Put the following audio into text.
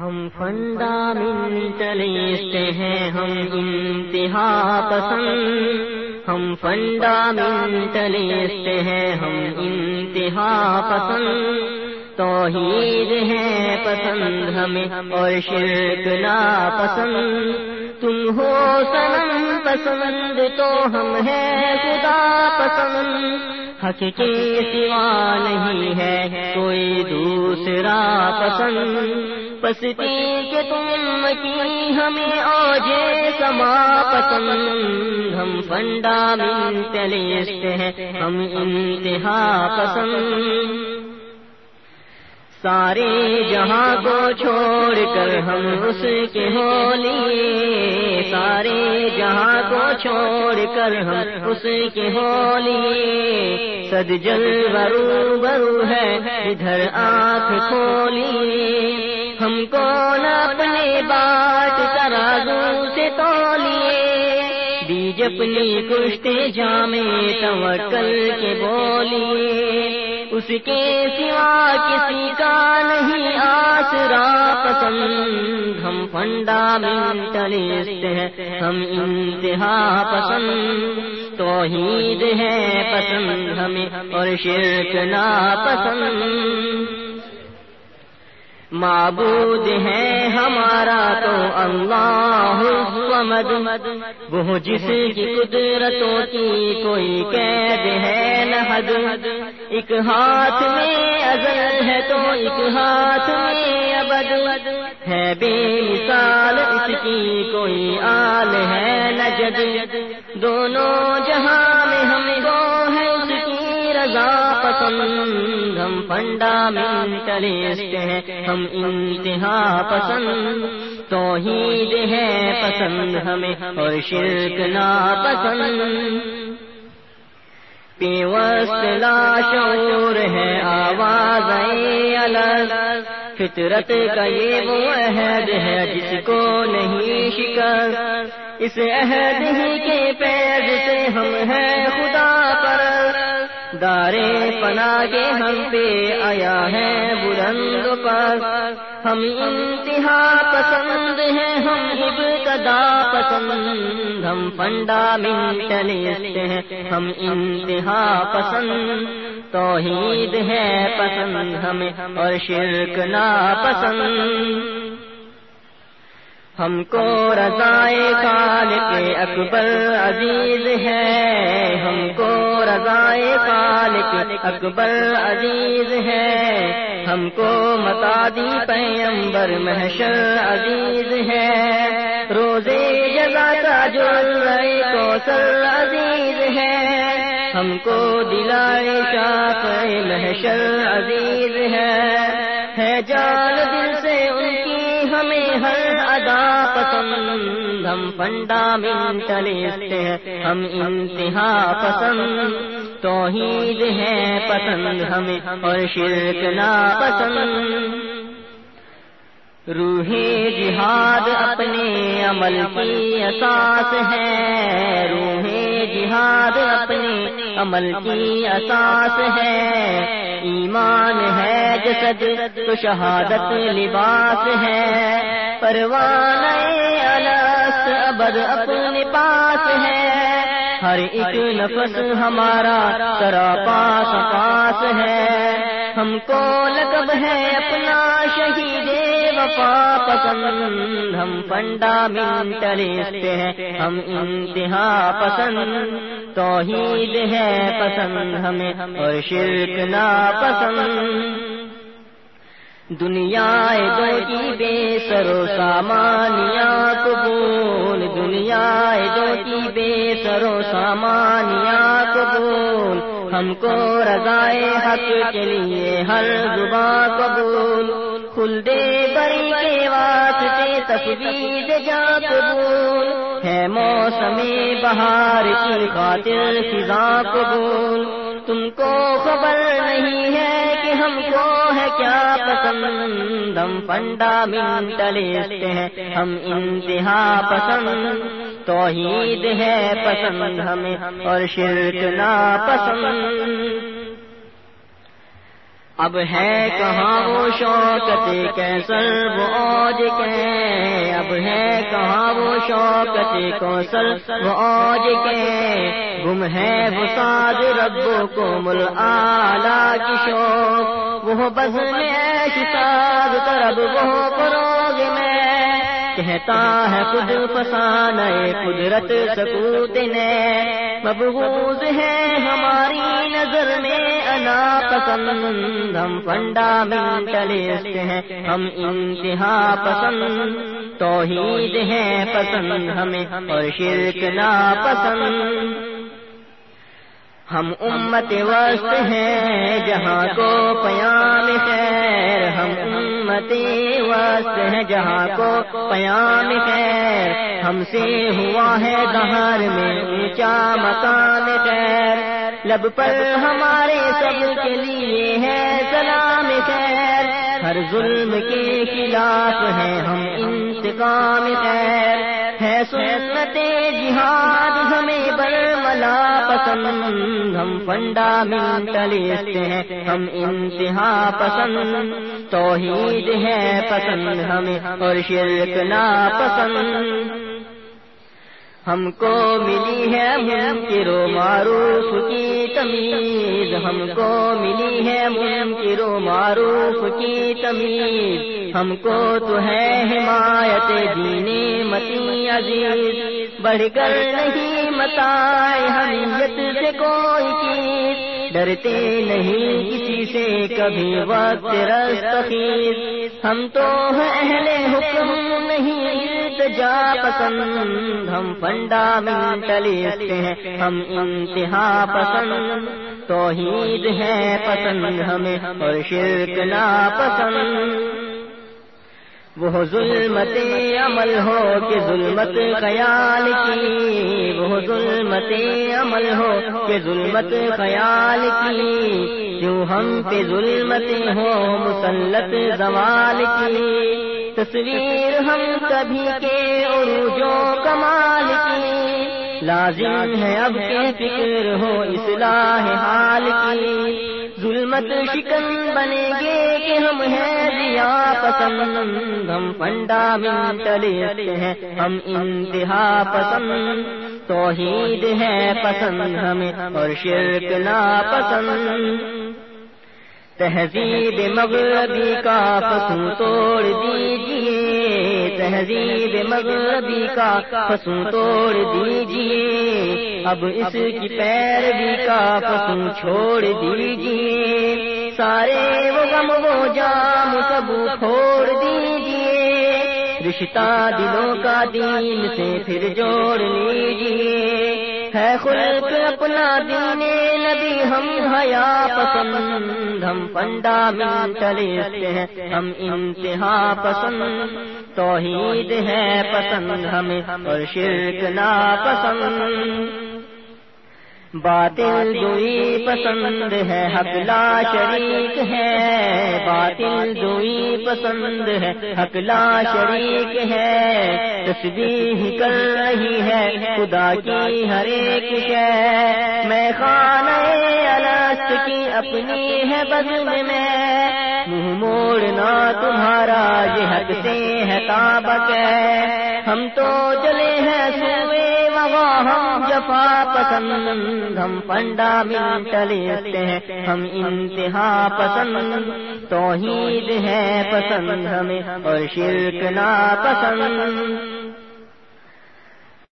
ہم فنڈامنٹلسٹ ہیں ہم انتہا پسند۔ ہم فنڈامنٹلسٹ ہیں ہم انتہا پسند۔ توحید ہے پسند ہمیں اور شرک نا پسند۔ تم ہو سنم پسند تو ہم ہیں خدا پسند۔ حق کے سوا نہیں ہے کوئی دوسرا پسند۔ پستی کے تم کی ہمیں اوجے سما پسند، ہم فنڈامنٹلسٹ ہیں، ہم انتہا پسند۔ سارے جہاں کو چھوڑ کر ہم اس کے ہو لیے سارے جہاں کو چھوڑ کر ہم اس کے ہو لیے سد جل برو برو ہے، ادھر آنکھ کھولیے۔ ہم کو نہ اپنے بات ترازو سے تولیے؟ بیج اپنی کشتے جامے توکل کے بولیے۔ اس کے سوا کسی کا نہیں آسرا پسند۔ ہم فنڈامنٹلسٹ ہیں، ہم انتہا پسند۔ توحید ہے پسند ہمیں اور شرک نا پسند معبود ہے ہمارا تو اللہ مد مد وہ جس کی قدرتوں کی کوئی قید ہے نحد ایک ہاتھ میں ازل ہے تو ایک ہاتھ میں ابد۔ ہے بے مثال اس کی کوئی آل ہے نجد۔ دونوں جہاں میں ہم گو ہے اس کی رضا۔ پسند ہم فنڈامنٹلسٹ ہیں ہم انتہا پسند توحید ہے پسند ہمیں اور شرک نا پسند لا شعور ہے آواز الگ فطرت کا یہ وہ عہد ہے جس کو نہیں شکر اس عہد ہی کے پیر سے ہم ہیں خدا پر دارے پنا کے ہم پہ آیا ہے بلند پر ہم انتہا پسند ہیں، ہم ابتدا پسند۔ ہم فنڈامنٹلسٹ ہیں، ہم انتہا پسند۔ توحید ہے پسند ہمیں اور شرک نا پسند ہم کو رضائے کال کے اکبر عزیز ہے۔ ہم کو رضائے کال کے اکبر عزیز ہے۔ ہم کو متادی پیمبر محشر عزیز ہے۔ روزے جگہ کا جو کو سر عزیز ہے۔ ہم کو دلائے شاپ محشر عزیز ہے جان دل سے ان کی ہمیں ہر پسند ہم فنڈامنٹلسٹ ہیں ہم انتہا پسند، توحید ہے پسند ہمیں اور شرک نا پسند روح جہاد اپنے عمل کی اساس ہے۔ روح جہاد اپنے عمل کی اساس ہے۔ ایمان ہے جسد تو شہادت لباس ہے۔ پروان الست ابد اپنے پاس ہے۔ ہر ایک نفس ہمارا سرا پاس پاس ہے۔ ہم کو لقب ہے اپنا شہید وفا پسند۔ ہم فنڈامنٹلسٹ ہیں، ہم انتہا پسند۔ توحید ہے پسند، ہمیں اور شرک نا پسند دنیا دو کی بے سرو سامانیا قبول دنیا دو کی بے سرو سامانیا قبول۔ ہم کو رضائے حق کے لیے ہر زباں قبول۔ کھل دے بری کے واسطے تصویر جا قبول۔ ہے موسم بہار کی خاطر فضا قبول۔ تم کو خبر نہیں ہے ہم کو ہے کیا پسند؟ ہم فنڈامنٹلسٹ ہیں، ہم انتہا پسند۔ توحید ہے پسند ہمیں اور شرک نا پسند اب ہے کہاں وہ شوقت کیسر وہ اوج کے؟ اب ہے کہاں وہ شوقت کوسل وہ اوج کے؟ گم ہے وہ ساز رب کو مل آلہ کی شوق، وہ بس میں ساز طرب وہ پروگ میں۔ کہتا ہے خود پسان قدرت سکوت نے، مبغوض ہے ہماری نظر میں۔ انا پسند ہم فنڈامنٹلسٹ ہیں۔ ہم انتہا پسند، توحید ہے پسند، ہمیں اور شرک نا پسند ہم امت وسط ہیں، جہاں کو پیام خیر۔ ہم امت وسط ہیں، جہاں کو پیام خیر۔ ہم سے ہوا ہے دہار میں اونچا مکان خیر۔ لب پر ہمارے سب کے لیے ہے سلام خیر۔ ہر ظلم کے خلاف ہے ہم انتقام خیر۔ ہے سنت جہاد ہمیں برملا پسند۔ ہم فنڈامنٹلسٹ ہیں، ہم انتہا پسند۔ توحید ہے پسند ہمیں اور شرک نا پسند ہم کو ملی ہے منکرو معروف کی تمیز، ہم کو ملی ہے منکرو معروف کی تمیز۔ ہم کو تو ہے حمایت دین متی عزیز۔ بڑھ کر نہیں متائے حمیت سے کوئی چیز۔ ڈرتے نہیں کسی سے کبھی وقت رستخیز۔ ہم تو اہل حکم۔ جا پسند، ہم فنڈامنٹلسٹ ہیں، ہم انتہا پسند۔ توحید ہے پسند ہمیں اور شرک نا پسند وہ ظلمت عمل ہو کہ ظلمت خیال کی۔ وہ ظلمت عمل ہو کہ ظلمت خیال کی۔ جو ہم پہ ظلمت ہو، مسلط زوال کی۔ تصویر ہم کبھی کے عروجوں کمال کی لازم ہے اب کے فکر ہو اصلاح حال کی۔ ظلمت شکن بنے گے کہ ہم ہیں دیا پسند۔ ہم فنڈامنٹلسٹ ہیں، ہم انتہا پسند۔ توحید ہے پسند ہمیں اور شرک نا پسند تہذیب مغربی کا فسوں توڑ دیجیے تہذیب مغربی کا فسوں توڑ دیجیے اب اس کی پیروی کا فسوں چھوڑ دیجیے سارے وہ غم وہ جام سب چھوڑ دیجیے رشتہ دلوں کا دین سے پھر جوڑ لیجیے ہے خلق اپنا دین نبی، ہم حیا پسند، ہم فنڈامنٹلسٹ ہیں، ہم انتہا پسند، توحید ہے پسند ہمیں اور شرک نا پسند باطل دوئی پسند ہے حق لا شریک ہے۔ باطل دوئی پسند ہے حق لا شریک ہے۔ تصویر کر رہی ہے خدا کی ہر ایک شے۔ میں خانہ الست کی اپنی ہے بدل میں۔ منہ موڑنا تمہارا یہ حق سے ہے تابک ہے۔ ہم تو چلے ہیں سوئے ہم جفا پسند ہم فنڈامنٹلسٹ ہیں، ہم انتہا پسند، توحید ہے پسند ہمیں اور شرک نا پسند